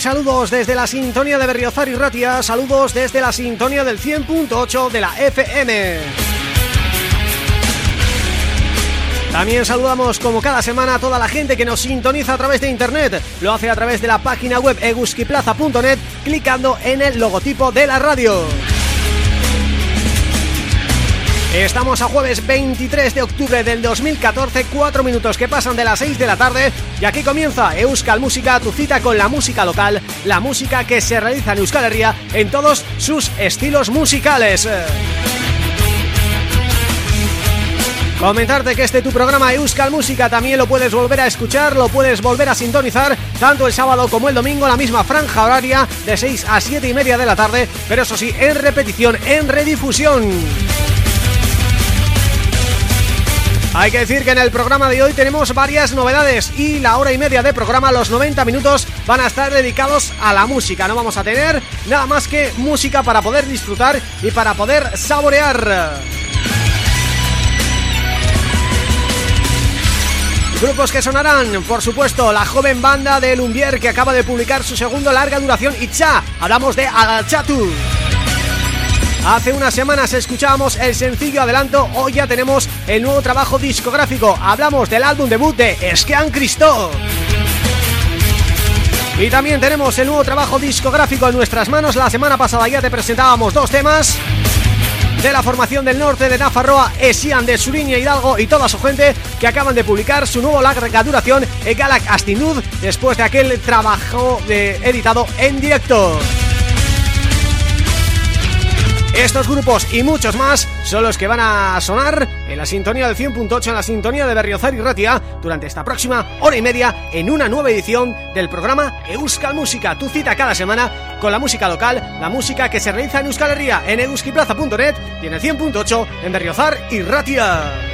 Saludos desde la sintonía de Berriozar y Ratia, saludos desde la sintonía del 100.8 de la FM. También saludamos como cada semana a toda la gente que nos sintoniza a través de internet. Lo hace a través de la página web eguskiplaza.net clicando en el logotipo de la radio. Estamos a jueves 23 de octubre del 2014, cuatro minutos que pasan de las 6 de la tarde y aquí comienza Euskal Música, tu cita con la música local, la música que se realiza en Euskal Herria en todos sus estilos musicales. Comentarte que este tu programa Euskal Música también lo puedes volver a escuchar, lo puedes volver a sintonizar tanto el sábado como el domingo, la misma franja horaria de 6 a 7 y media de la tarde, pero eso sí, en repetición, en redifusión. Hay que decir que en el programa de hoy tenemos varias novedades y la hora y media de programa, los 90 minutos, van a estar dedicados a la música. No vamos a tener nada más que música para poder disfrutar y para poder saborear. Grupos que sonarán, por supuesto, la joven banda de Lumbier que acaba de publicar su segundo larga duración Itcha. Hablamos de Alchatu. Hace unas semanas escuchábamos el sencillo adelanto, hoy ya tenemos el nuevo trabajo discográfico. Hablamos del álbum debut de Esquean Cristo. Y también tenemos el nuevo trabajo discográfico en nuestras manos. La semana pasada ya te presentábamos dos temas de la formación del norte de Nafarroa, Esian de Suriña Hidalgo y toda su gente que acaban de publicar su nuevo larga duración Galak Astinud después de aquel trabajo de, editado en directo. Estos grupos y muchos más son los que van a sonar en la sintonía del 100.8, en la sintonía de Berriozar y Ratia, durante esta próxima hora y media en una nueva edición del programa Euskal Música, tu cita cada semana con la música local, la música que se realiza en Euskal Herria, en euskiplaza.net y en el 100.8 en Berriozar y Ratia.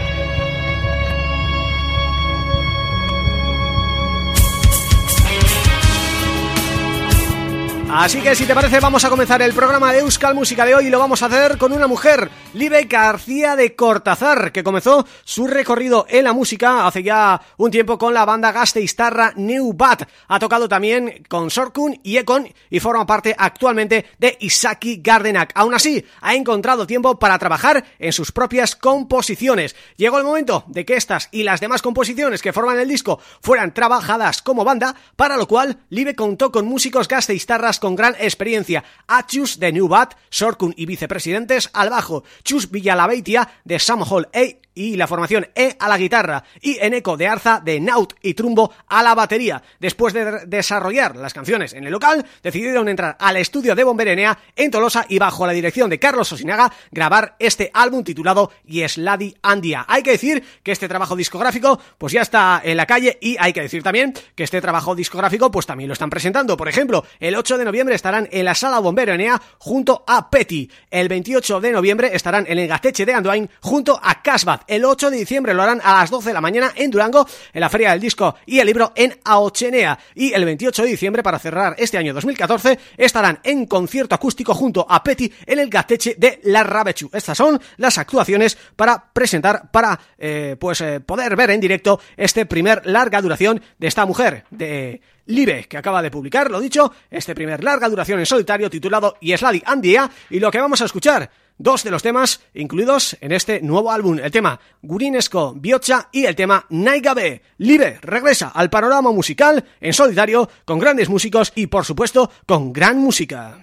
Así que si te parece vamos a comenzar el programa de Euskal Música de hoy y lo vamos a hacer con una mujer, Libe García de Cortazar, que comenzó su recorrido en la música hace ya un tiempo con la banda gasteiztarra New Bat. Ha tocado también con Sorkun y Ekon y forma parte actualmente de Isaki Gardenak. Aún así, ha encontrado tiempo para trabajar en sus propias composiciones. Llegó el momento de que estas y las demás composiciones que forman el disco fueran trabajadas como banda, para lo cual Libe contó con músicos gasteiztarras con gran experiencia, Achus de New Bat, Sorkun y vicepresidentes al bajo, Chus Villalabeitia de Sam Hall e y la formación E a la guitarra y Eneco de Arza de Naut y Trumbo a la batería. Después de desarrollar las canciones en el local, decidieron entrar al estudio de Bomberenea en Tolosa y bajo la dirección de Carlos Osinaga grabar este álbum titulado Yesladi Andia. Hay que decir que este trabajo discográfico pues ya está en la calle y hay que decir también que este trabajo discográfico pues también lo están presentando. Por ejemplo, el 8 de noviembre estarán en la Sala Bomberenea junto a Petty. El 28 de noviembre estarán en el Gateche de Andoain junto a Casbah el 8 de diciembre lo harán a las 12 de la mañana en Durango, en la Feria del Disco y el Libro en Aochenea. Y el 28 de diciembre, para cerrar este año 2014, estarán en concierto acústico junto a Petty en el Gateche de La Rabechu. Estas son las actuaciones para presentar, para eh, pues eh, poder ver en directo este primer larga duración de esta mujer, de... Libe, que acaba de publicar, lo dicho, este primer larga duración en solitario titulado Yesladi Andia, y lo que vamos a escuchar dos de los temas incluidos en este nuevo álbum, el tema Gurinesco Biocha y el tema Naigabe. Libre regresa al panorama musical en solitario con grandes músicos y por supuesto con gran música.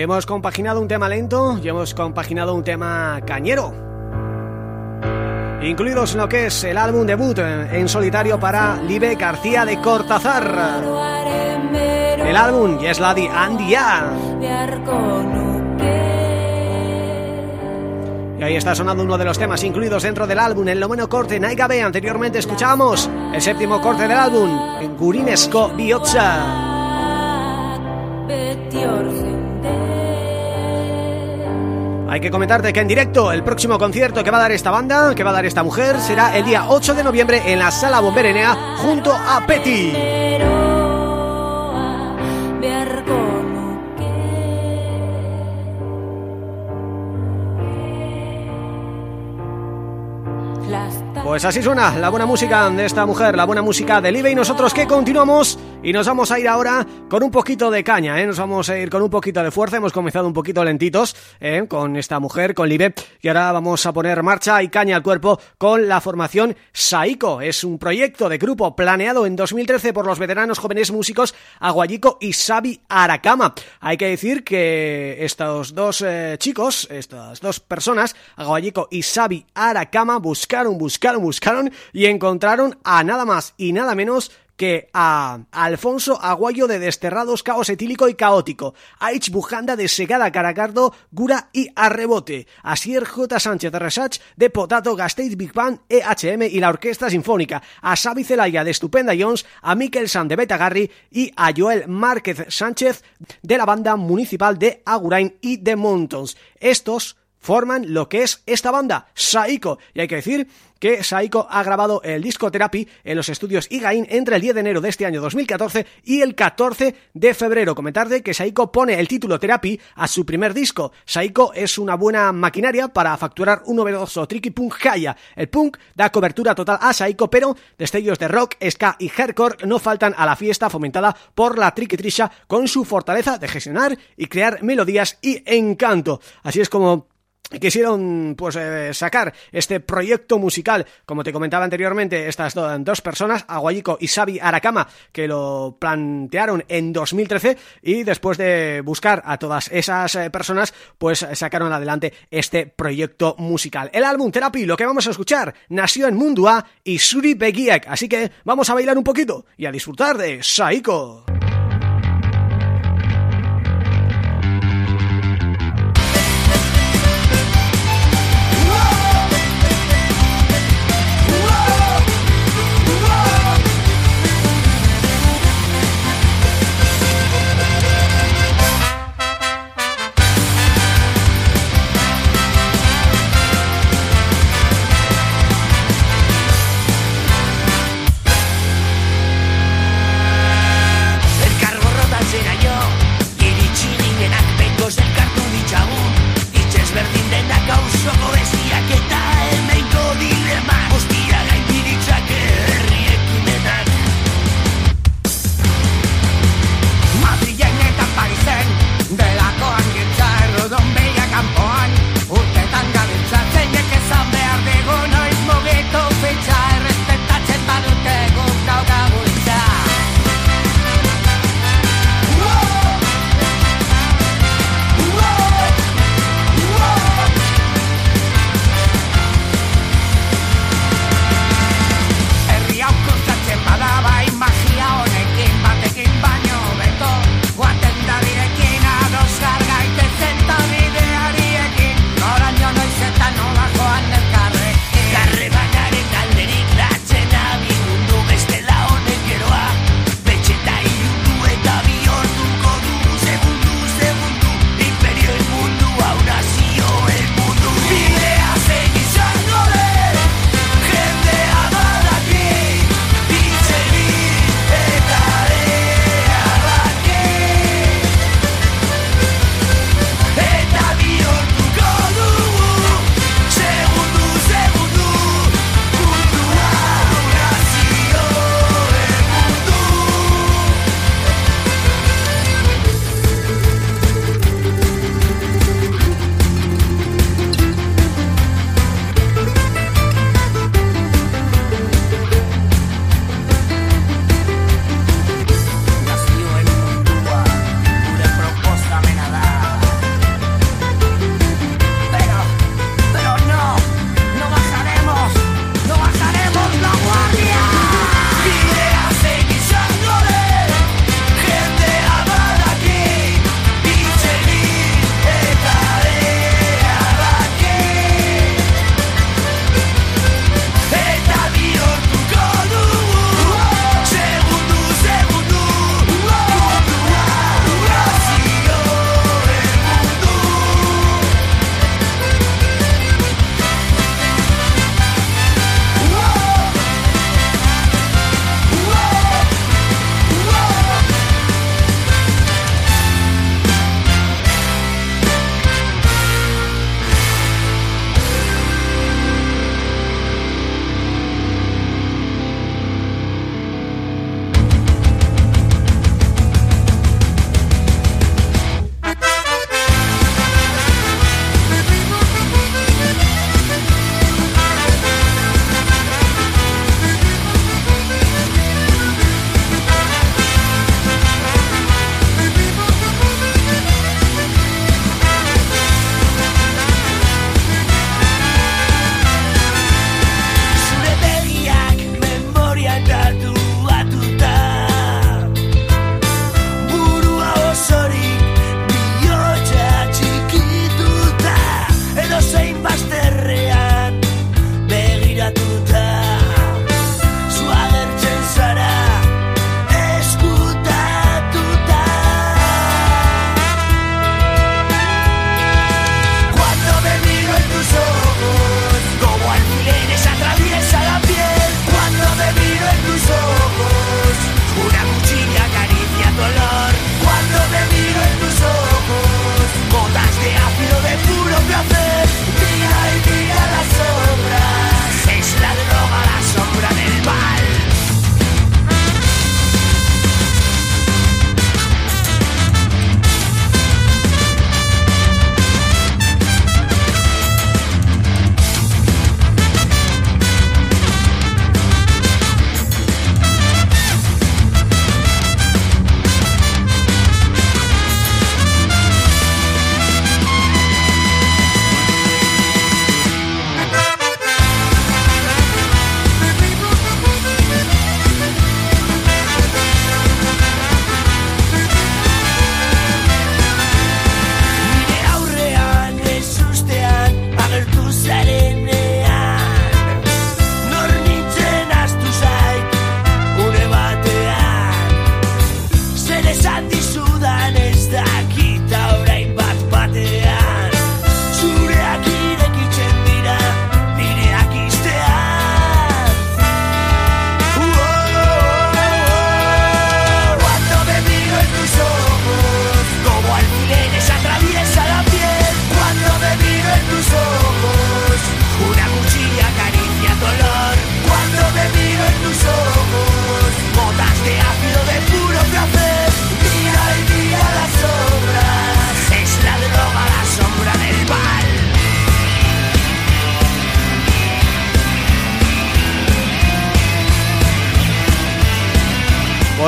Hemos compaginado un tema lento y hemos compaginado un tema cañero Incluidos en lo que es el álbum debut en solitario para Libe García de Cortázar El álbum Yes Lady Andia y ahí está sonando uno de los temas incluidos dentro del álbum, el noveno corte Naigabe. Anteriormente escuchábamos el séptimo corte del álbum, en Gurinesco Biotza. Hay que comentarte que en directo el próximo concierto que va a dar esta banda, que va a dar esta mujer, será el día 8 de noviembre en la Sala Bomberenea junto a Petty. Pues así suena la buena música de esta mujer, la buena música de Live y nosotros que continuamos y nos vamos a ir ahora con un poquito de caña, ¿eh? nos vamos a ir con un poquito de fuerza, hemos comenzado un poquito lentitos ¿eh? con esta mujer, con Live, y ahora vamos a poner marcha y caña al cuerpo con la formación Saiko, es un proyecto de grupo planeado en 2013 por los veteranos jóvenes músicos Aguayico y Sabi Aracama. Hay que decir que estos dos eh, chicos, estas dos personas, Aguayico y Sabi Aracama, buscaron, buscaron, buscaron y encontraron a nada más y nada menos que a Alfonso Aguayo de Desterrados Caos Etílico y Caótico, a Ich Bujanda de Segada Caracardo, Gura y Arrebote, a Sier J. Sánchez Resach de Potato Gasteiz Big Band EHM y la Orquesta Sinfónica, a Xavi Zelaya de Estupenda Jones, a Mikel San de Betagarri y a Joel Márquez Sánchez de la banda municipal de Agurain y de Montons. Estos forman lo que es esta banda, Saiko. Y hay que decir que Saiko ha grabado el disco Therapy en los estudios Igain entre el 10 de enero de este año 2014 y el 14 de febrero. Comentar que Saiko pone el título Therapy a su primer disco. Saiko es una buena maquinaria para facturar un novedoso tricky punk haya. El punk da cobertura total a Saiko, pero destellos de rock, ska y hardcore no faltan a la fiesta fomentada por la tricky trisha con su fortaleza de gestionar y crear melodías y encanto. Así es como quisieron pues eh, sacar este proyecto musical, como te comentaba anteriormente, estas dos personas, Aguayico y Sabi Aracama, que lo plantearon en 2013 y después de buscar a todas esas eh, personas, pues sacaron adelante este proyecto musical. El álbum Therapy, lo que vamos a escuchar, nació en Mundua y Suri Begiek, así que vamos a bailar un poquito y a disfrutar de Saiko.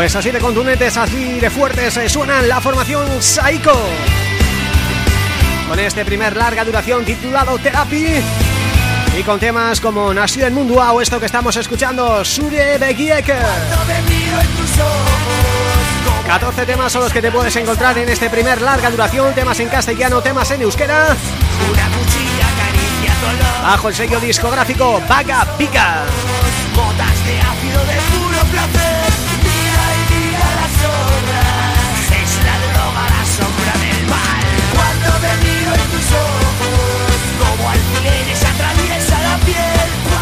Pues así de contundentes, así de fuertes eh, suenan la formación Psycho. Con este primer larga duración titulado Therapy y con temas como Nació en Mundo o esto que estamos escuchando, Sure Begiek. 14 temas son los que te puedes encontrar en este primer larga duración, temas en castellano, temas en euskera. Bajo el sello discográfico Vaga Pica. Botas de ácido de puro placer.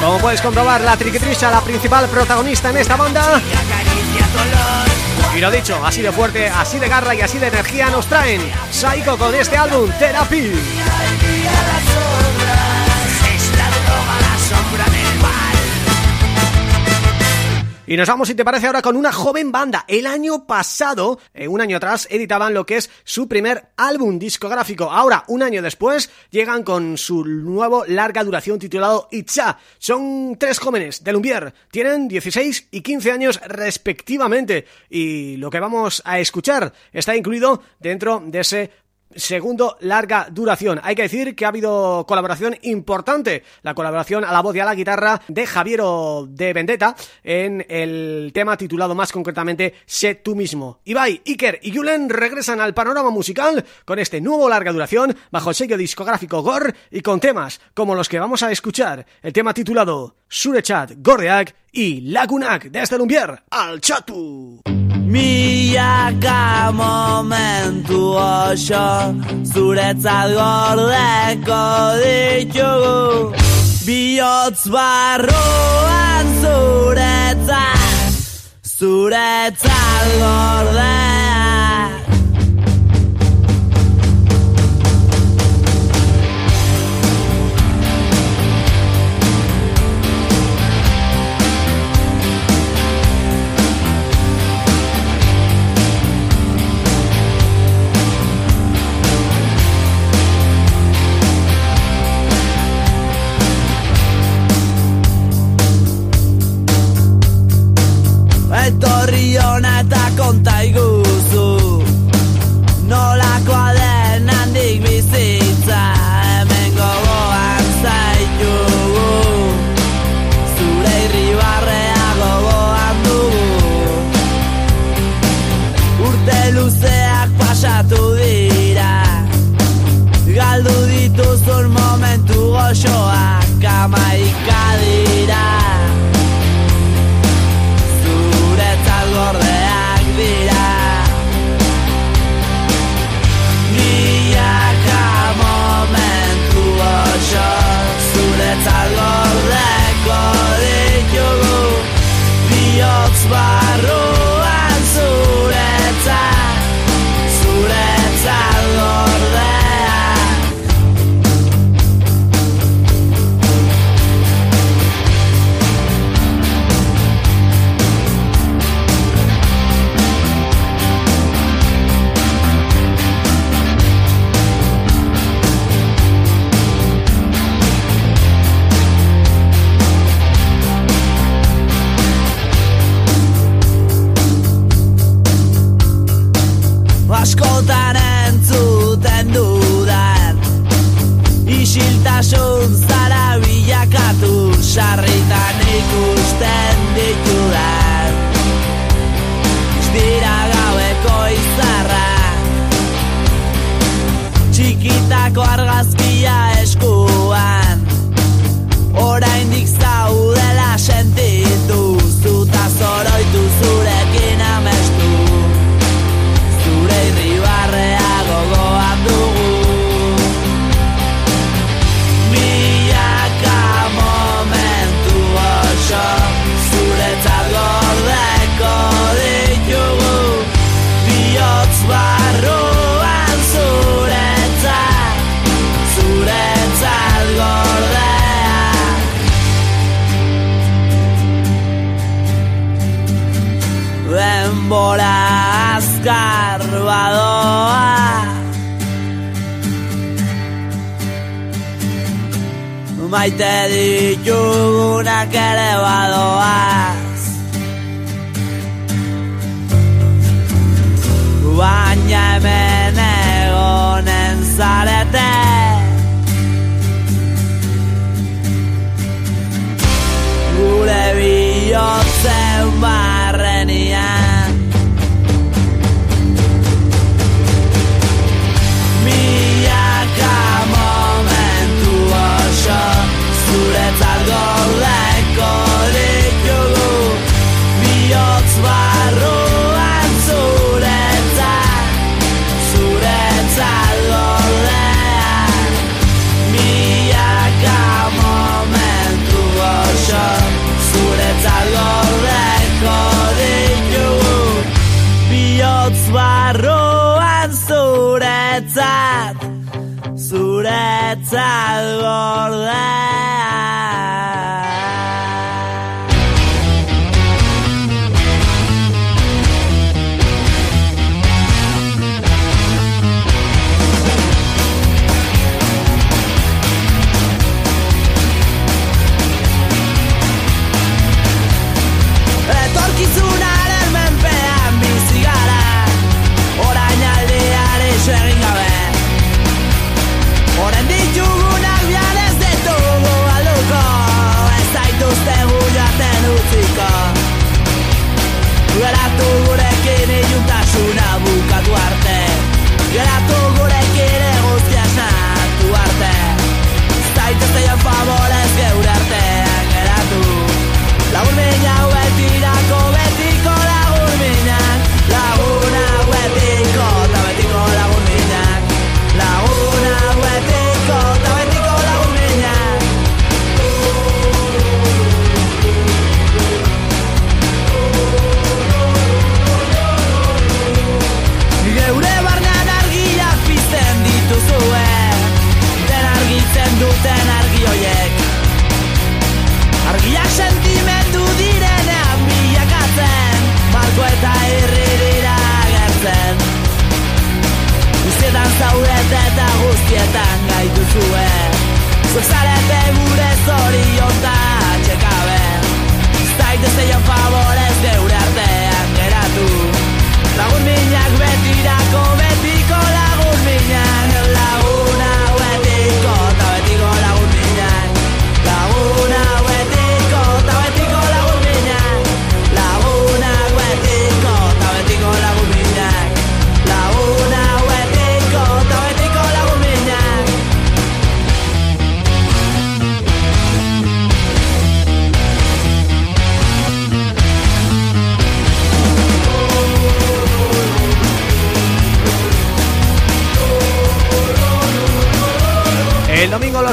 Como puedes comprobar, la Triquitrisha, la principal protagonista en esta banda. Y lo dicho, así de fuerte, así de garra y así de energía nos traen Psycho con este álbum, Therapy Y nos vamos, si te parece, ahora con una joven banda. El año pasado, eh, un año atrás, editaban lo que es su primer álbum discográfico. Ahora, un año después, llegan con su nuevo larga duración titulado Itza. Son tres jóvenes de Lumbier. Tienen 16 y 15 años respectivamente. Y lo que vamos a escuchar está incluido dentro de ese segundo larga duración. Hay que decir que ha habido colaboración importante, la colaboración a la voz y a la guitarra de Javiero de Vendetta en el tema titulado más concretamente Sé tú mismo. Ibai, Iker y Julen regresan al panorama musical con este nuevo larga duración bajo el sello discográfico Gor y con temas como los que vamos a escuchar, el tema titulado Surechat, Gordeak y Lagunak desde Lumbier al Chatu. Milaka momentu oso Zuretzat gordeko ditugu. Biotz barruan zuretzat Zuretzat gordeko etorri hona eta konta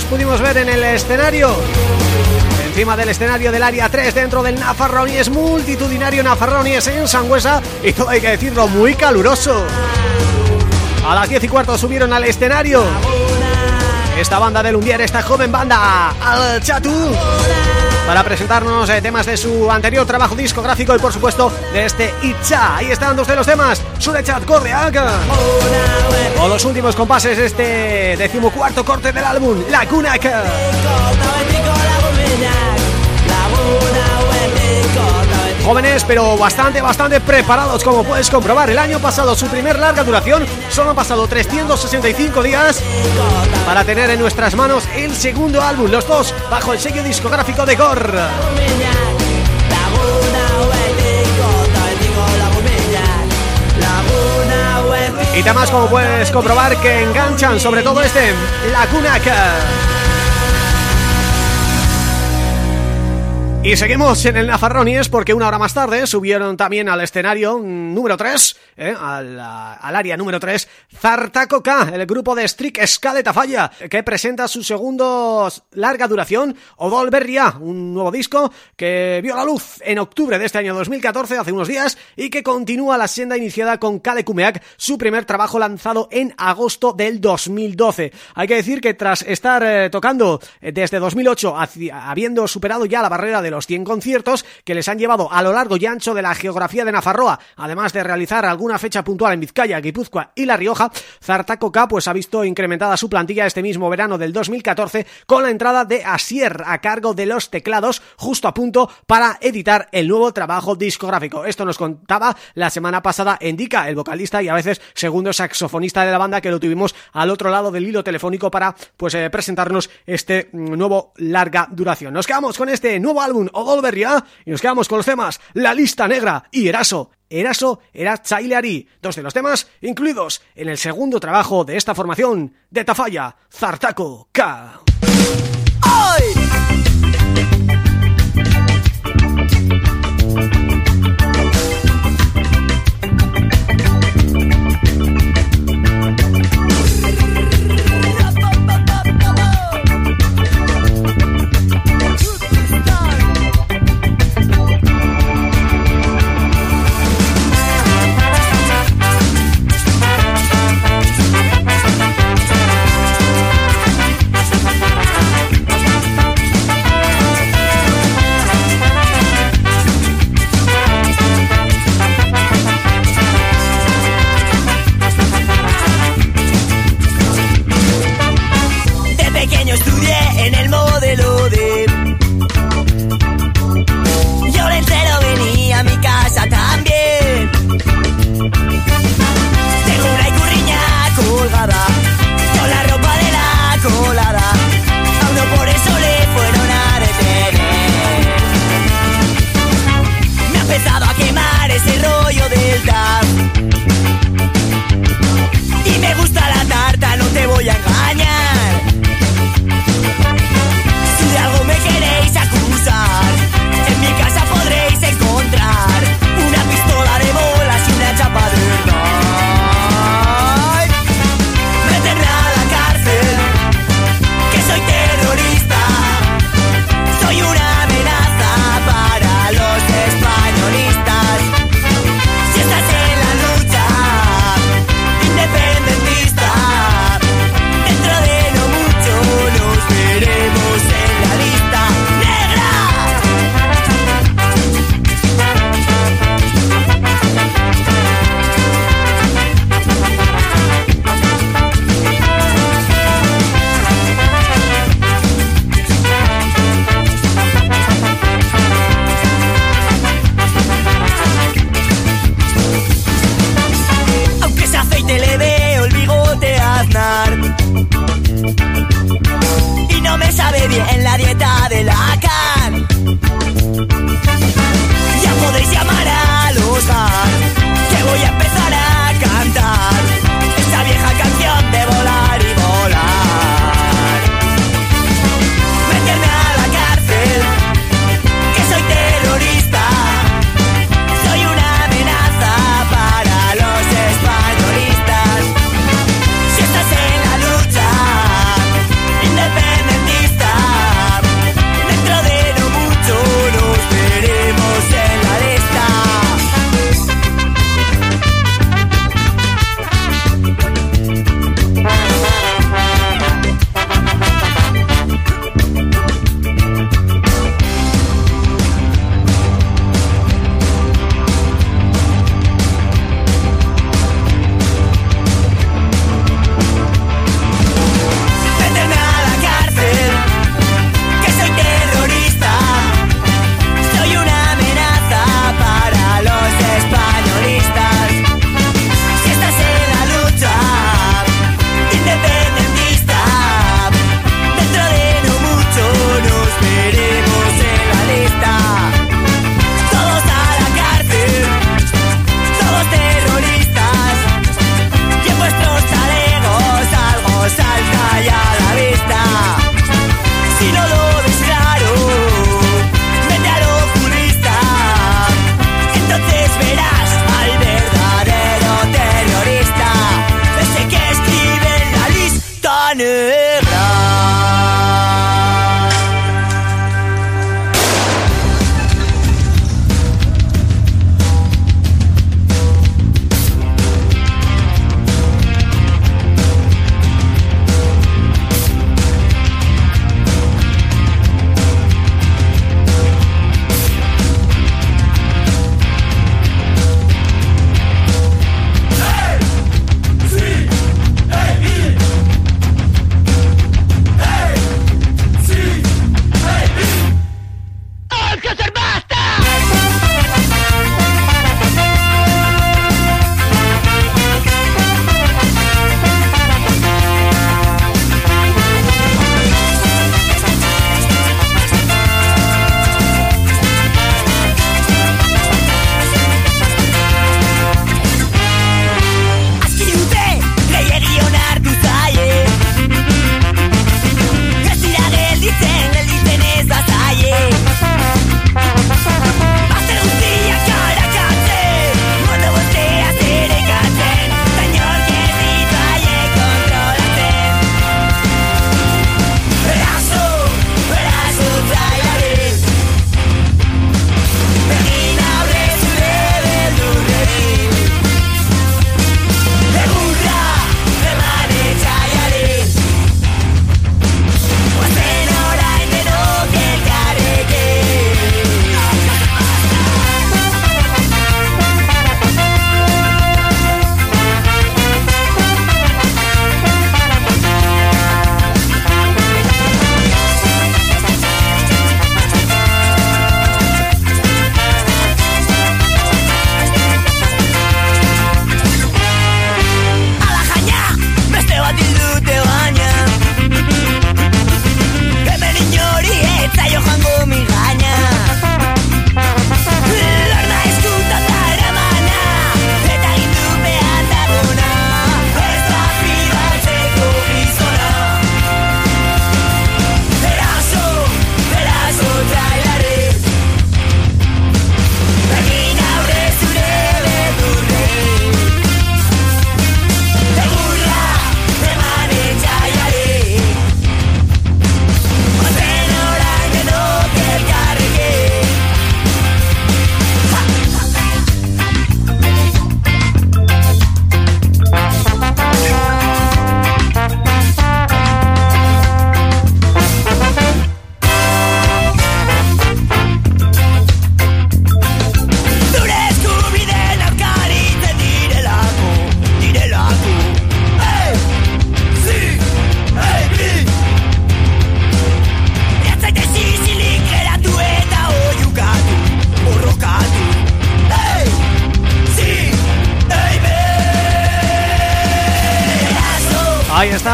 pudimos ver en el escenario. Encima del escenario del área 3 dentro del Nafarronies multitudinario Nafarronies en Sangüesa y todo hay que decirlo muy caluroso. A las 10 y cuarto subieron al escenario. Esta banda de Lumbier, esta joven banda Al Chatu para presentarnos eh, temas de su anterior trabajo discográfico y por supuesto de este Itcha. Ahí están dos de los temas, Surechat Correaga o los últimos compases de este decimocuarto corte del álbum, La Cunaca. Jóvenes pero bastante, bastante preparados como puedes comprobar. El año pasado su primer larga duración Solo han pasado 365 días Para tener en nuestras manos el segundo álbum Los dos bajo el sello discográfico de Gore. Y además como puedes comprobar que enganchan sobre todo este La Y seguimos en el Nafarronies porque una hora más tarde subieron también al escenario número 3, eh, al, al, área número 3, Zartaco K, el grupo de Strict Ska de Tafalla, que presenta su segundo larga duración, Odol Berria, un nuevo disco que vio la luz en octubre de este año 2014, hace unos días, y que continúa la senda iniciada con Kale Kumeak, su primer trabajo lanzado en agosto del 2012. Hay que decir que tras estar eh, tocando desde 2008, hacia, habiendo superado ya la barrera de los 100 conciertos que les han llevado a lo largo y ancho de la geografía de Nafarroa, además de realizar alguna fecha puntual en Vizcaya, Guipúzcoa y La Rioja, Zartacoca pues ha visto incrementada su plantilla este mismo verano del 2014 con la entrada de Asier a cargo de los teclados justo a punto para editar el nuevo trabajo discográfico. Esto nos contaba la semana pasada Endika, el vocalista y a veces segundo saxofonista de la banda que lo tuvimos al otro lado del hilo telefónico para pues eh, presentarnos este mm, nuevo larga duración. Nos quedamos con este nuevo álbum Odolberria y nos quedamos con los temas La Lista Negra y Eraso. Eraso era Chaileari, dos de los temas incluidos en el segundo trabajo de esta formación de Tafalla, Zartaco K.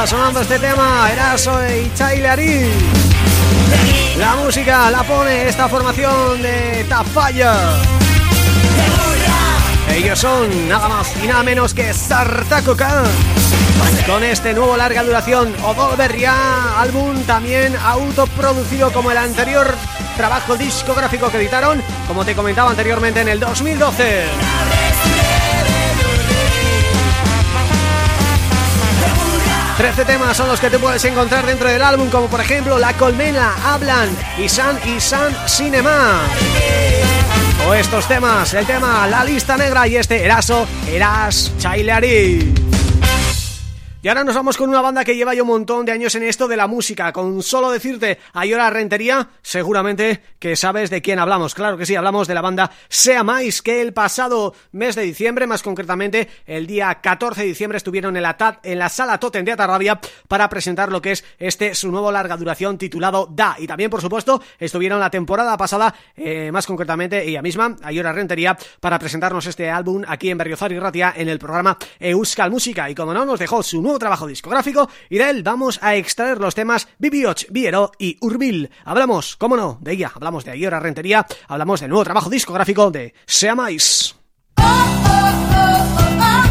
sonando este tema, Eraso y Chailari. La música la pone esta formación de Tafalla. Ellos son nada más y nada menos que Sartacoca Con este nuevo larga duración Odolberria, álbum también autoproducido como el anterior trabajo discográfico que editaron Como te comentaba anteriormente en el 2012 13 temas son los que te puedes encontrar dentro del álbum Como por ejemplo La Colmena, Hablan y San y San Cinema o estos temas, el tema La Lista Negra y este Eraso, Eras Chaileari. Y ahora nos vamos con una banda que lleva ya un montón de años en esto de la música. Con solo decirte Ayora Rentería, seguramente que sabes de quién hablamos. Claro que sí, hablamos de la banda Sea Mais, que el pasado mes de diciembre, más concretamente el día 14 de diciembre, estuvieron en la, en la Sala Totem de Atarrabia para presentar lo que es este su nuevo larga duración titulado Da. Y también, por supuesto, estuvieron la temporada pasada, eh, más concretamente ella misma, Ayora Rentería, para presentarnos este álbum aquí en Berriozar y Ratia en el programa Euskal Música. Y como no, nos dejó su nuevo trabajo discográfico y de él vamos a extraer los temas Bibioch, Viero y Urbil. Hablamos, cómo no, de ella, hablamos de Ayora Rentería, hablamos del nuevo trabajo discográfico de Seamais. Laken itzazoan, kontrako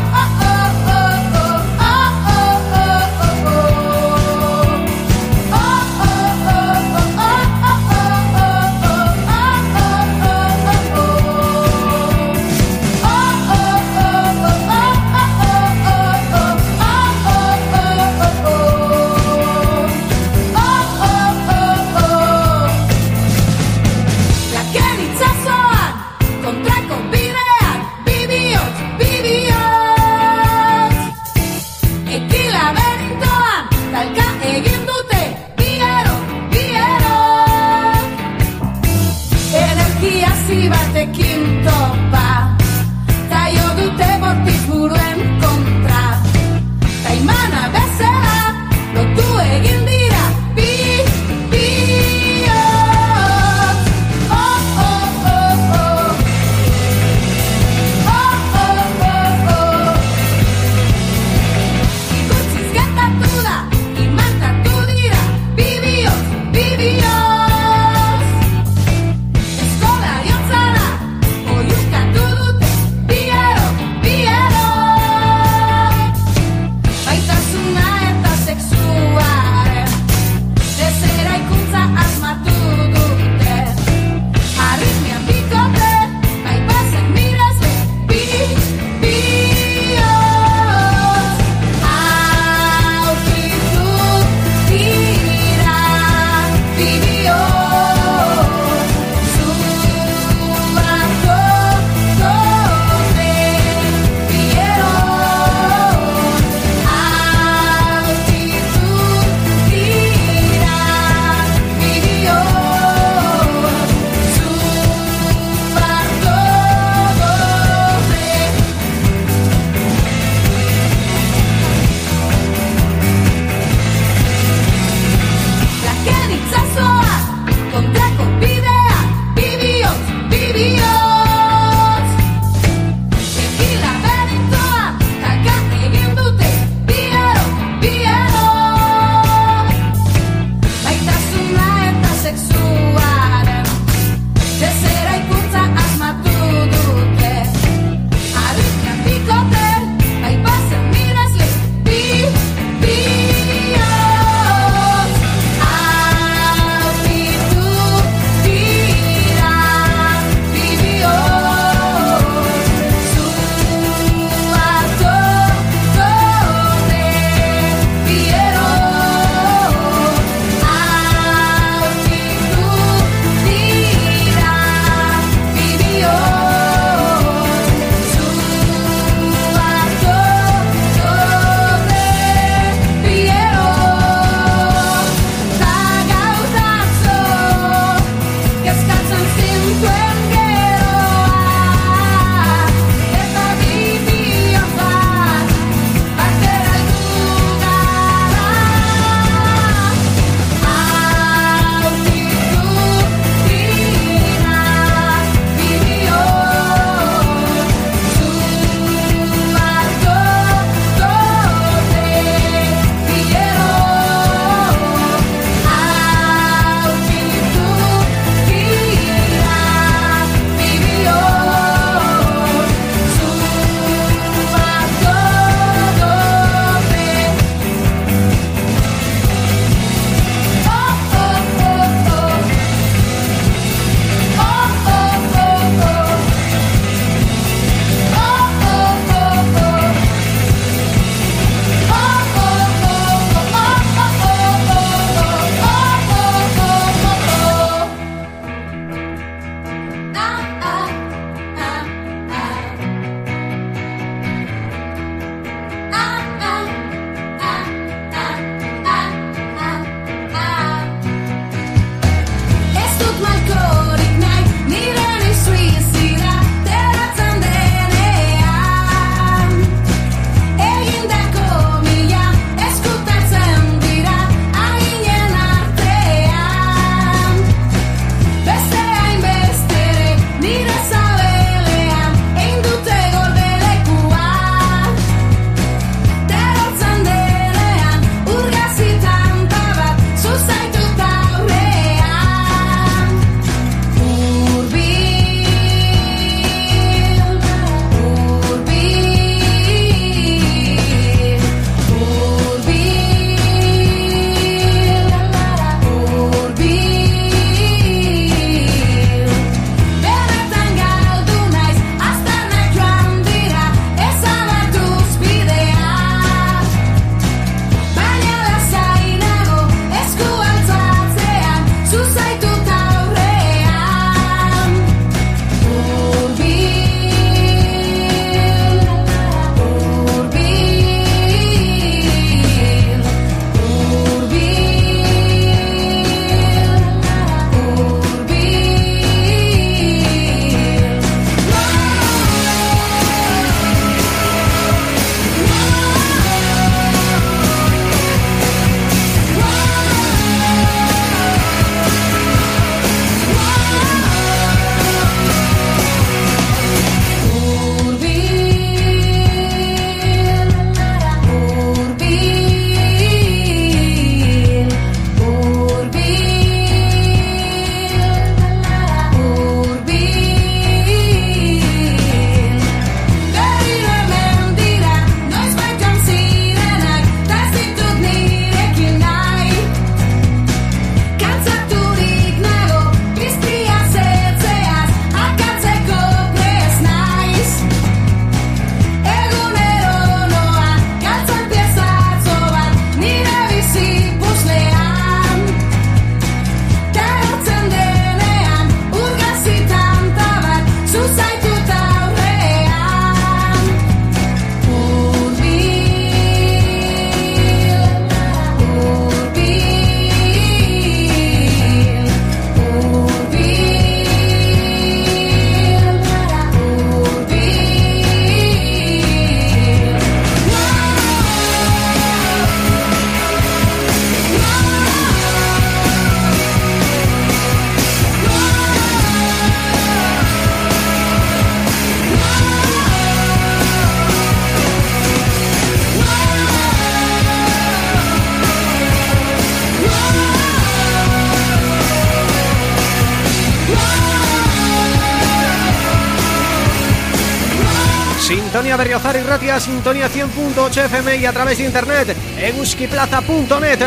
Sintonía Berriozar y Ratia, Sintonía 100.8 FM y a través de internet en uskiplaza.net.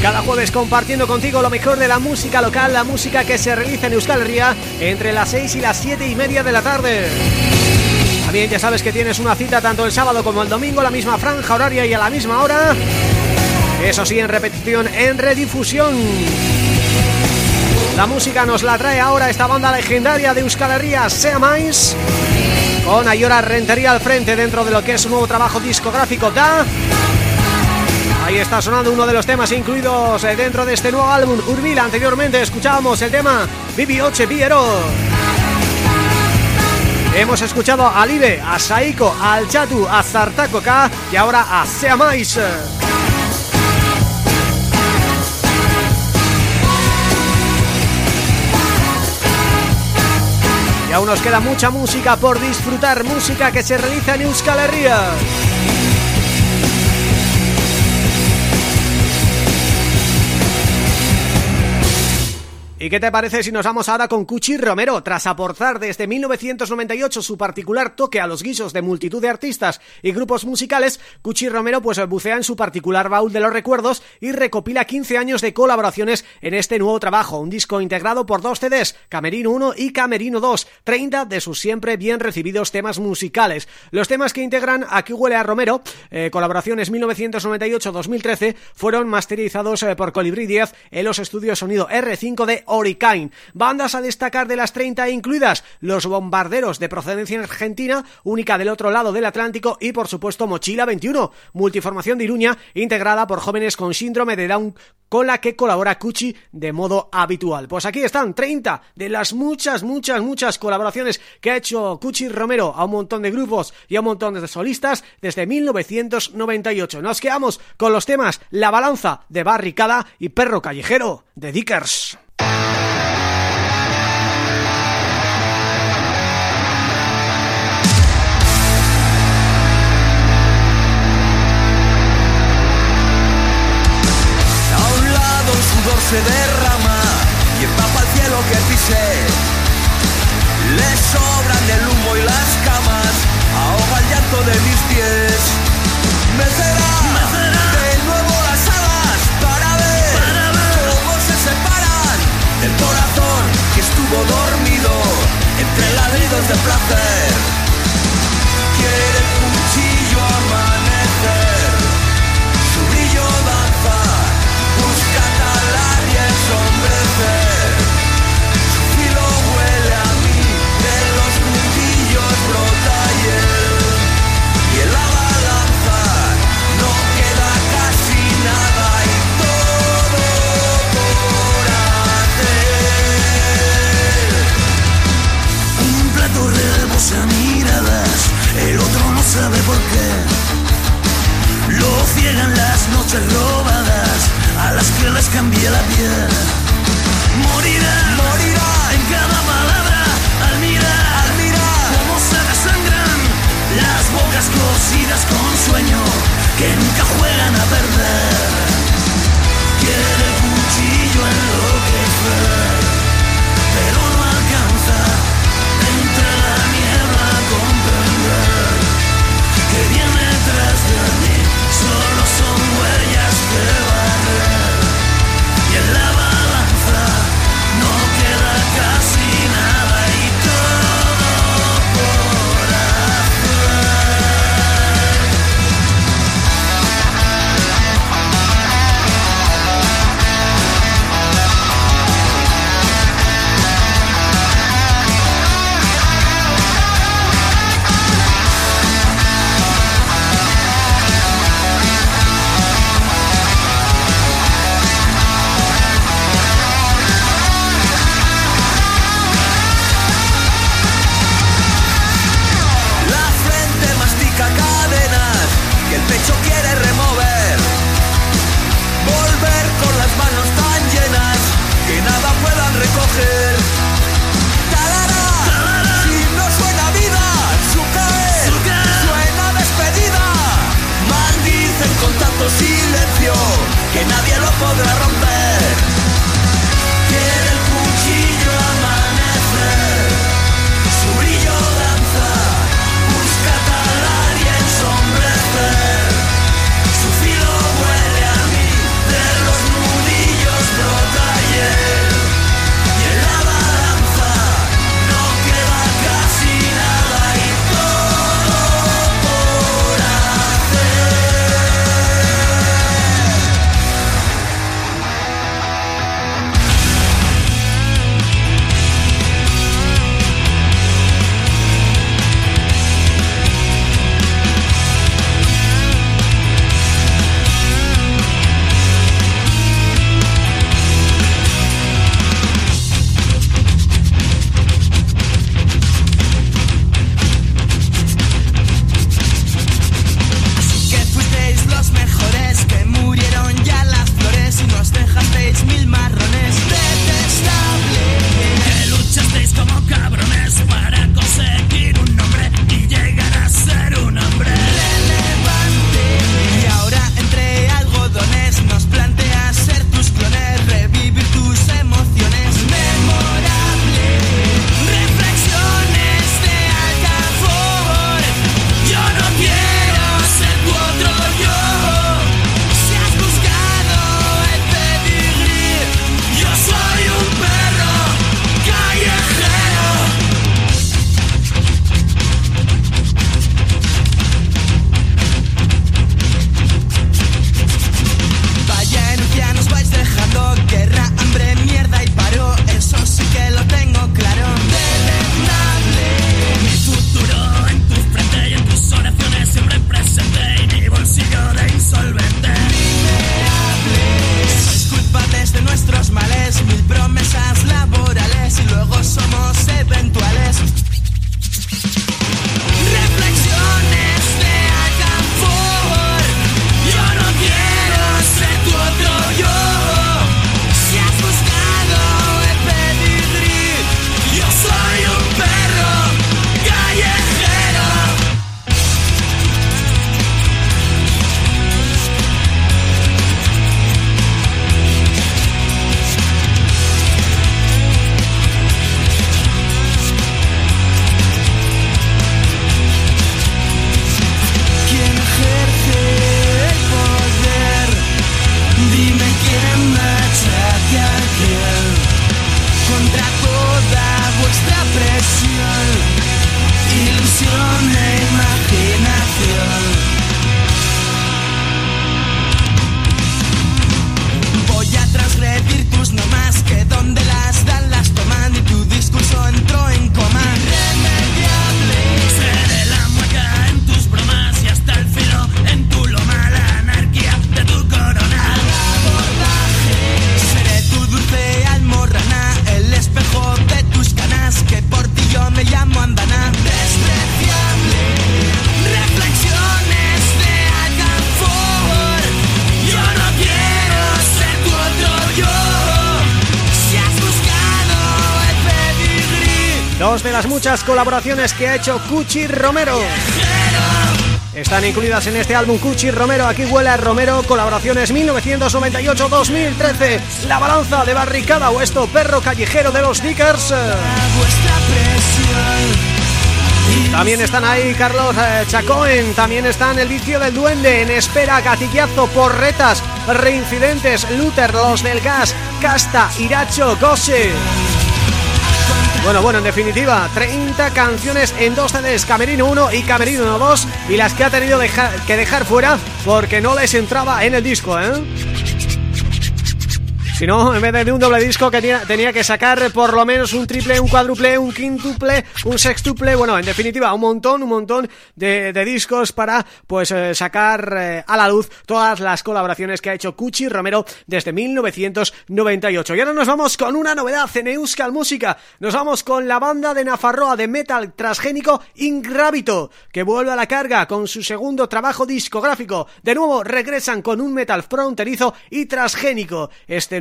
Cada jueves compartiendo contigo lo mejor de la música local, la música que se realiza en Euskal Herria entre las 6 y las 7 y media de la tarde. También ya sabes que tienes una cita tanto el sábado como el domingo, la misma franja horaria y a la misma hora. Eso sí, en repetición, en redifusión. La música nos la trae ahora esta banda legendaria de Euskal Herria, Sea con Ayora Rentería al frente dentro de lo que es su nuevo trabajo discográfico, Da. Ahí está sonando uno de los temas incluidos eh, dentro de este nuevo álbum, Urbila. Anteriormente escuchábamos el tema Bibi Oche Piero. Hemos escuchado a Live, a Saiko, al Chatu, a Zartaco K y ahora a Sea Mais. Y aún nos queda mucha música por disfrutar, música que se realiza en Euskal Herria. ¿Y qué te parece si nos vamos ahora con Cuchi Romero? Tras aportar desde 1998 su particular toque a los guisos de multitud de artistas y grupos musicales, Cuchi Romero pues bucea en su particular baúl de los recuerdos y recopila 15 años de colaboraciones en este nuevo trabajo, un disco integrado por dos CDs, Camerino 1 y Camerino 2, 30 de sus siempre bien recibidos temas musicales. Los temas que integran Aquí huele a Romero, eh, colaboraciones 1998-2013, fueron masterizados eh, por Colibrí 10 en los estudios sonido R5 de Bandas a destacar de las 30 incluidas Los Bombarderos de procedencia argentina, única del otro lado del Atlántico y por supuesto Mochila 21, multiformación de Iruña integrada por jóvenes con síndrome de Down con la que colabora Cuchi de modo habitual. Pues aquí están 30 de las muchas, muchas, muchas colaboraciones que ha hecho Cuchi Romero a un montón de grupos y a un montón de solistas desde 1998. Nos quedamos con los temas La Balanza de Barricada y Perro Callejero de Dickers. Se derrama y empapa el cielo que pise. Le sobran el humo y las camas, ahoga el llanto de mis muchas colaboraciones que ha hecho Cuchi Romero. Están incluidas en este álbum Cuchi Romero, aquí huele Romero, colaboraciones 1998-2013 La Balanza de Barricada o esto, Perro Callejero de los Dickers. También están ahí Carlos eh, Chacoen, también están El Vicio del Duende, En Espera, Gatillazo, Porretas, Reincidentes, Luther, Los del Gas, Casta, Iracho, Gose bueno, bueno, en definitiva, 30 canciones en dos CDs, Camerino 1 y Camerino 2 y las que ha tenido que dejar fuera porque no les entraba en el disco, ¿eh? Si no, en vez de un doble disco que tenía, que sacar por lo menos un triple, un cuádruple, un quintuple, un sextuple, bueno, en definitiva, un montón, un montón de, discos para pues eh, sacar eh, a la luz todas las colaboraciones que ha hecho Cuchi Romero desde 1998. Y ahora nos vamos con una novedad en Euskal Música, nos vamos con la banda de Nafarroa de metal transgénico Ingrábito, que vuelve a la carga con su segundo trabajo discográfico. De nuevo regresan con un metal fronterizo y transgénico. Este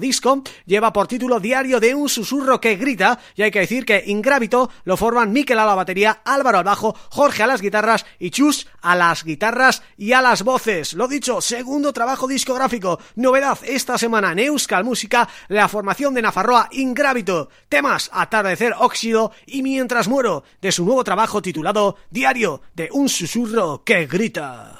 disco lleva por título Diario de un susurro que grita y hay que decir que Ingrábito lo forman Miquel a la batería, Álvaro al bajo, Jorge a las guitarras y Chus a las guitarras y a las voces. Lo dicho, segundo trabajo discográfico, novedad esta semana en Euskal Música, la formación de Nafarroa Ingrábito, temas Atardecer Óxido y Mientras Muero, de su nuevo trabajo titulado Diario de un susurro que grita.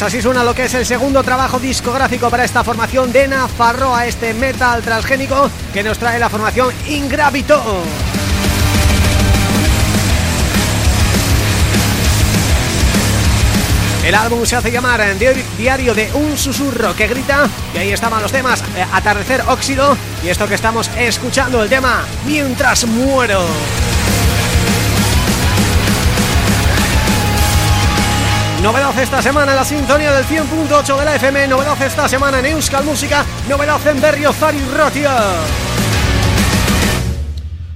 Pues así suena lo que es el segundo trabajo discográfico para esta formación de Nafarroa, este metal transgénico que nos trae la formación Ingravito. El álbum se hace llamar Diario de un susurro que grita y ahí estaban los temas eh, Atardecer Óxido y esto que estamos escuchando el tema Mientras muero. Novedad esta semana en la sintonía del 100.8 de la FM Novedad esta semana en Euskal Música Novedad en Berriozar y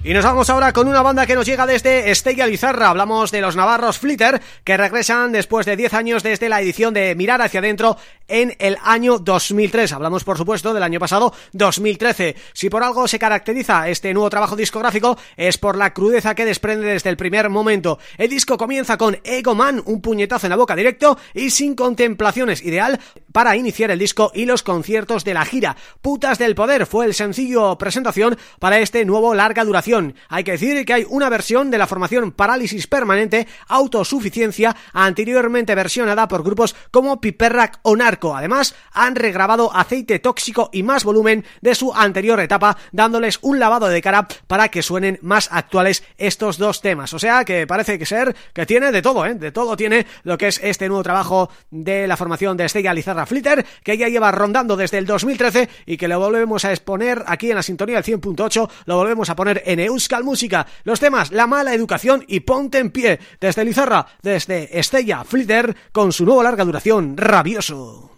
y nos vamos ahora con una banda que nos llega desde Estella Lizarra. Hablamos de los navarros Flitter, que regresan después de 10 años desde la edición de Mirar hacia adentro en el año 2003. Hablamos, por supuesto, del año pasado, 2013. Si por algo se caracteriza este nuevo trabajo discográfico, es por la crudeza que desprende desde el primer momento. El disco comienza con Ego Man, un puñetazo en la boca directo y sin contemplaciones, ideal para iniciar el disco y los conciertos de la gira. Putas del Poder fue el sencillo presentación para este nuevo larga duración hay que decir que hay una versión de la formación Parálisis Permanente Autosuficiencia anteriormente versionada por grupos como Piperrack o Narco. Además, han regrabado Aceite Tóxico y Más Volumen de su anterior etapa, dándoles un lavado de cara para que suenen más actuales estos dos temas. O sea que parece que ser que tiene de todo, ¿eh? De todo tiene lo que es este nuevo trabajo de la formación de Estella Lizarra Flitter, que ya lleva rondando desde el 2013 y que lo volvemos a exponer aquí en la sintonía del 100.8, lo volvemos a poner en Euskal Música. Los temas La mala educación y Ponte en pie. Desde Lizarra, desde Estella Flitter, con su nueva larga duración, Rabioso.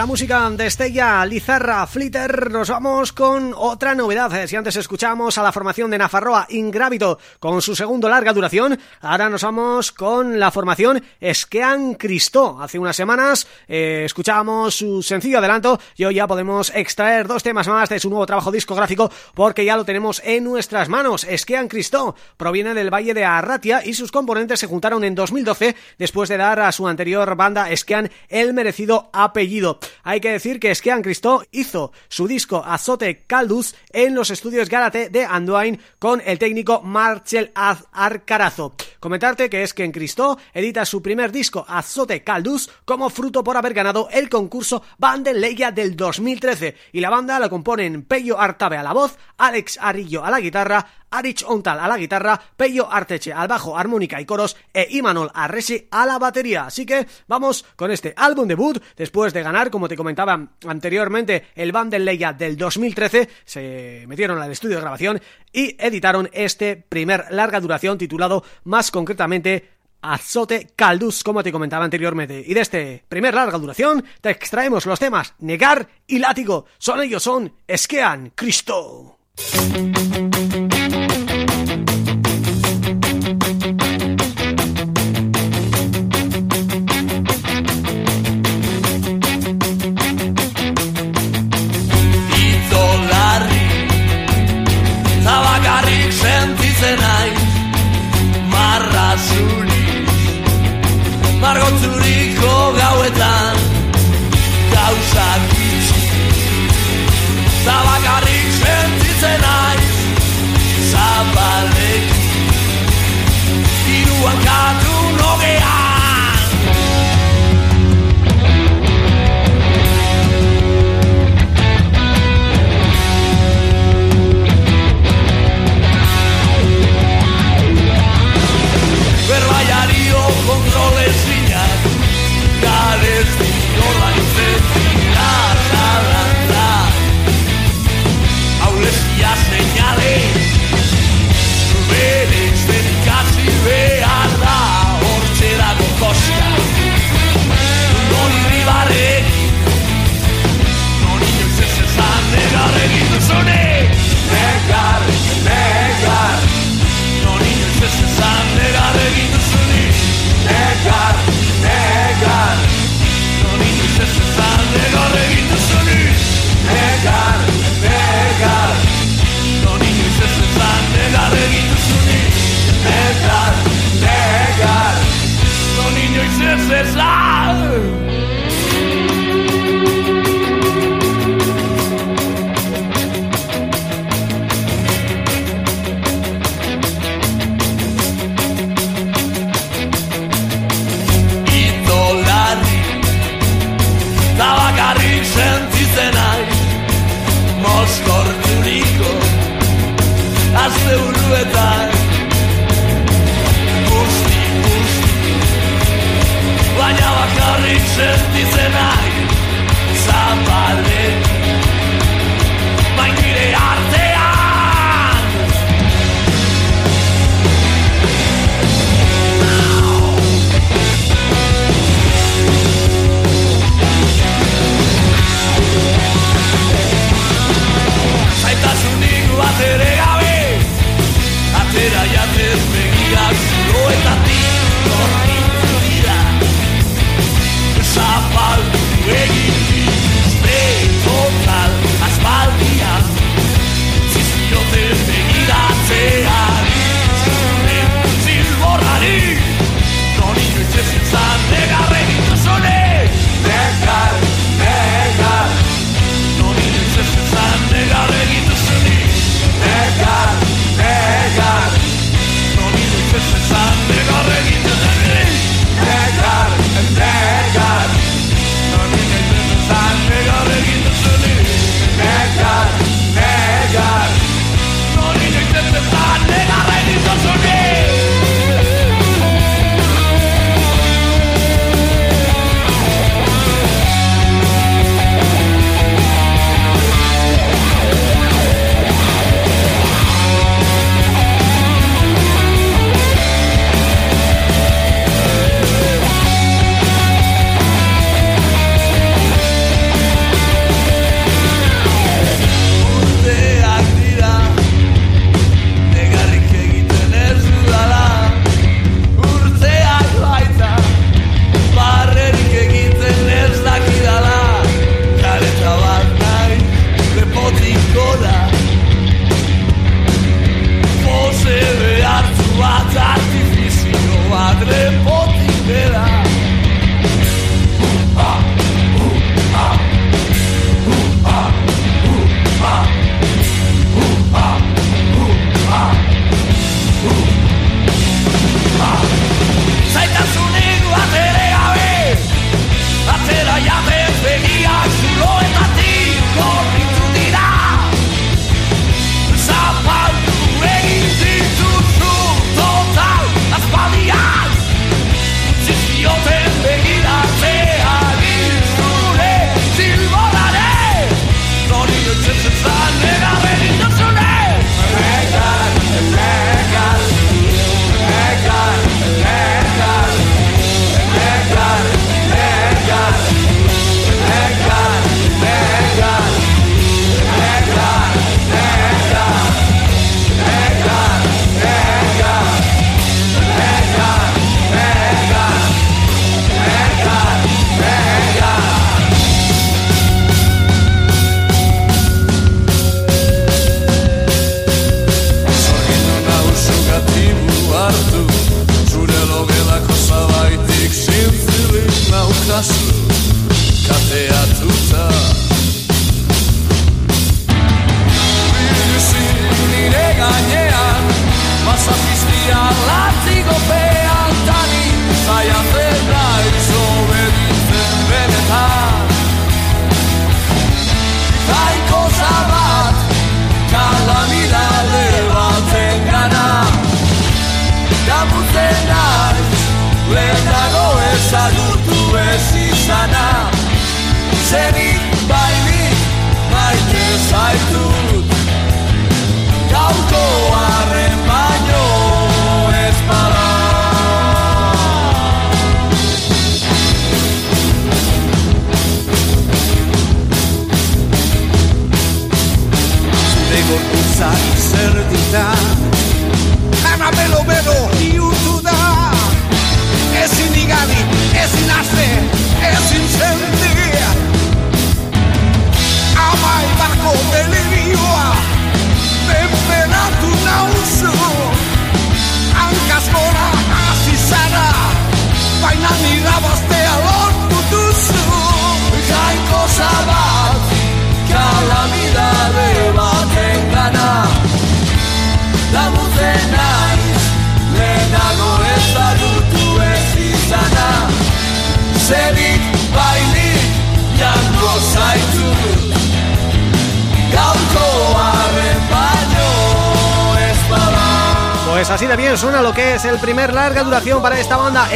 La música de Estella Lizarra Flitter nos vamos con otra novedad. Si antes escuchamos a la formación de Nafarroa Ingrávito con su segundo larga duración, ahora nos vamos con la formación Esquean Cristo. Hace unas semanas eh, escuchábamos su sencillo adelanto y hoy ya podemos extraer dos temas más de su nuevo trabajo discográfico porque ya lo tenemos en nuestras manos. Esquean Cristo proviene del Valle de Arratia y sus componentes se juntaron en 2012 después de dar a su anterior banda Esquean el merecido apellido. Hay que decir que Esquean Cristo hizo su disco Azote Caldus en los estudios Gárate de Anduin con el técnico Marcel Arcarazo. Comentarte que es que en Cristo edita su primer disco Azote Caldus como fruto por haber ganado el concurso Bandeleia del 2013 y la banda la componen Pello Artabe a la voz, Alex Arillo a la guitarra, Arich Ontal a la guitarra, Pello Arteche al bajo, armónica y coros e Imanol Arresi a la batería. Así que vamos con este álbum debut después de ganar, como te comentaba anteriormente, el Leia del 2013. Se metieron al estudio de grabación y editaron este primer larga duración titulado más concretamente Azote Caldus, como te comentaba anteriormente. Y de este primer larga duración te extraemos los temas Negar y Látigo. Son ellos, son Esquean Cristo. Margotzuriko gauetan. Gauzak itxi. Zabakarrik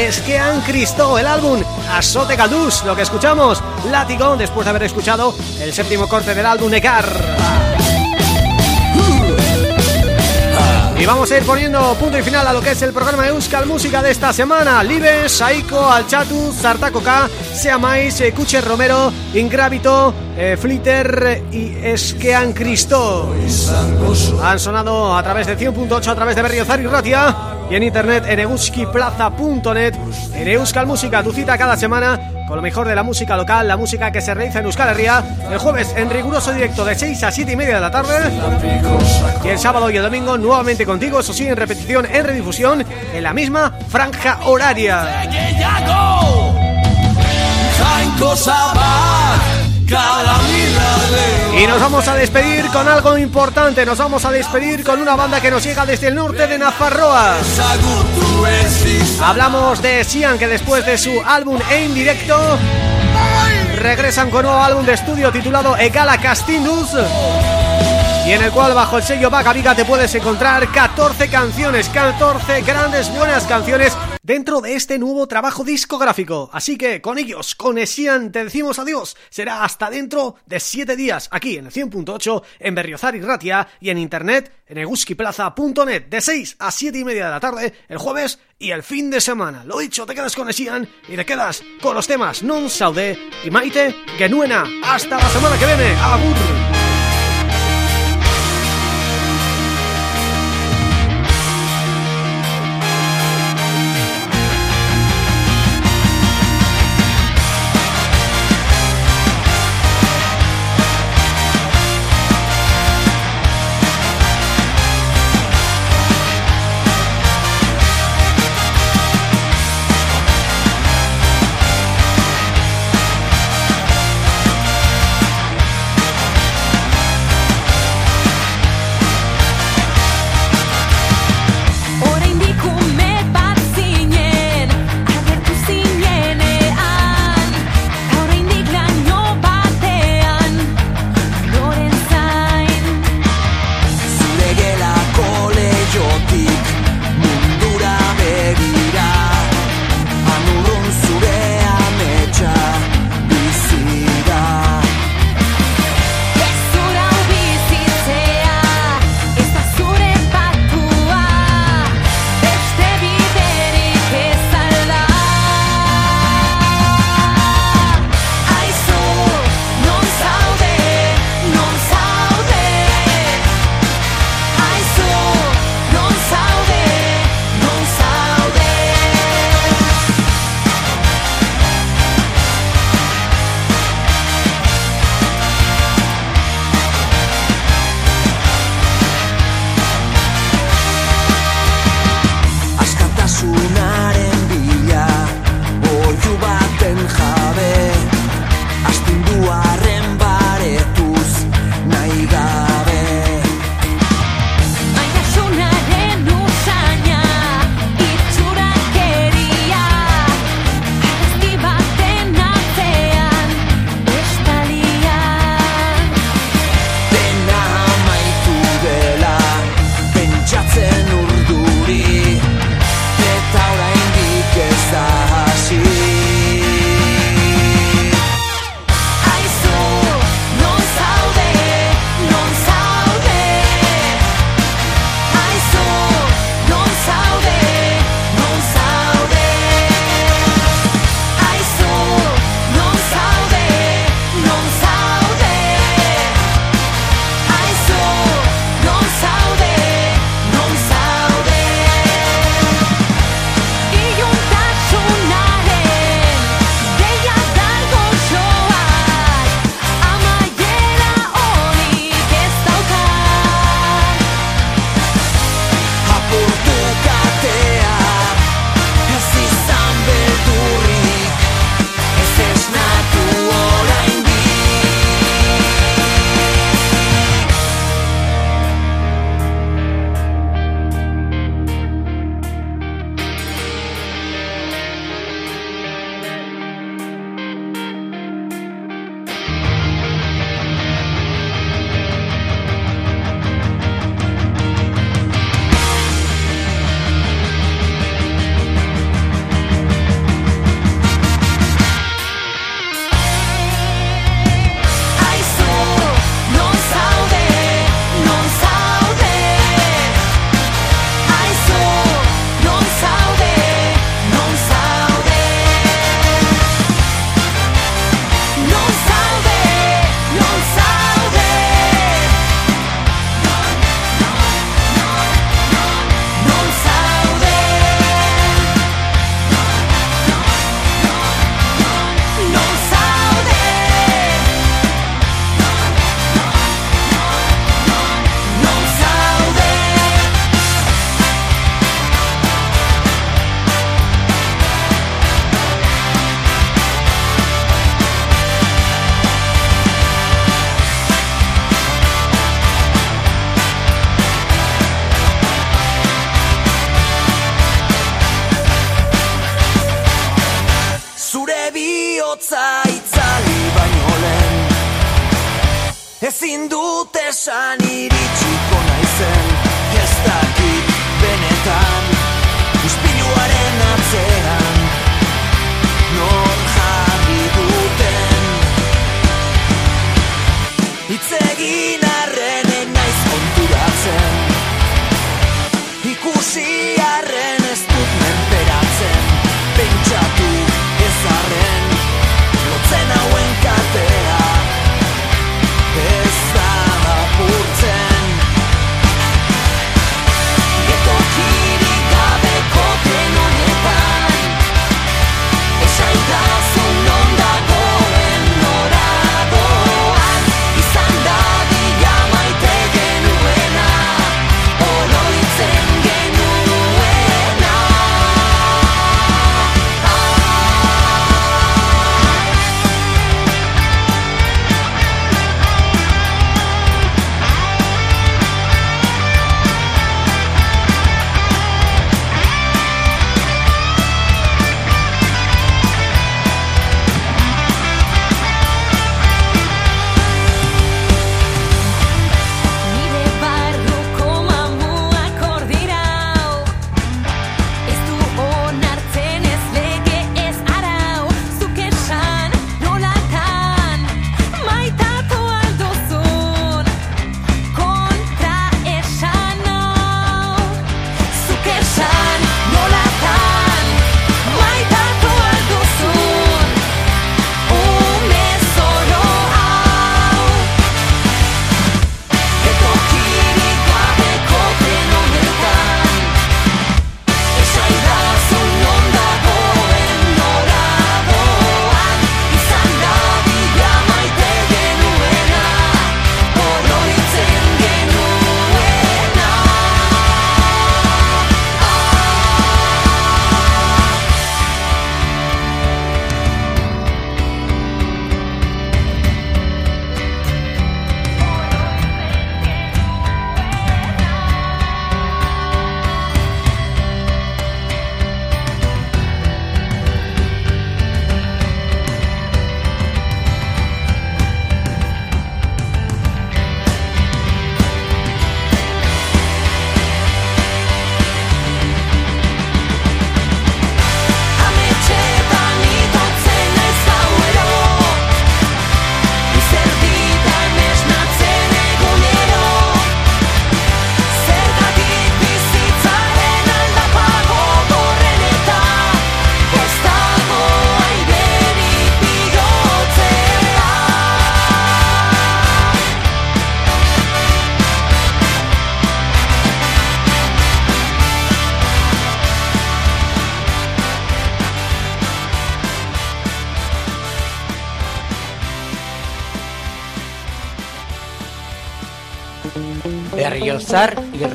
esta banda Esquean Cristo, el álbum Azote Caldús, lo que escuchamos Látigo, después de haber escuchado el séptimo corte del álbum Necar Y vamos a ir poniendo punto y final a lo que es el programa de Euskal Música de esta semana. Libe, Saiko, Alchatu, Zartakoka, Seamais, eh, Cuche Romero, Ingrábito, eh, Flitter y Esquean Cristo Han sonado a través de 100.8, a través de Berriozar y Ratia Y en internet en euskiplaza.net Música, tu cita cada semana con lo mejor de la música local, la música que se realiza en Euskal Herria. El jueves en riguroso directo de 6 a 7 y media de la tarde. Y el sábado y el domingo nuevamente contigo, eso sí, en repetición, en redifusión En la misma franja horaria Y nos vamos a despedir con algo importante. Nos vamos a despedir con una banda que nos llega desde el norte de Nafarroa. Hablamos de Sian que después de su álbum en directo regresan con nuevo álbum de estudio titulado Egala Castindus y en el cual bajo el sello Vaga Viga te puedes encontrar 14 canciones, 14 grandes buenas canciones dentro de este nuevo trabajo discográfico. Así que con ellos, con Esian, te decimos adiós. Será hasta dentro de 7 días aquí en el 100.8 en Berriozar y Ratia y en internet en eguskiplaza.net de 6 a 7 y media de la tarde el jueves y el fin de semana. Lo dicho, te quedas con Esian y te quedas con los temas Non Saude y Maite Genuena. Hasta la semana que viene. Agur.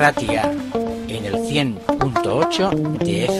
Ratia en el 100.8 de FM.